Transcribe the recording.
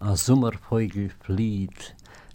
a Sommervogel flieht,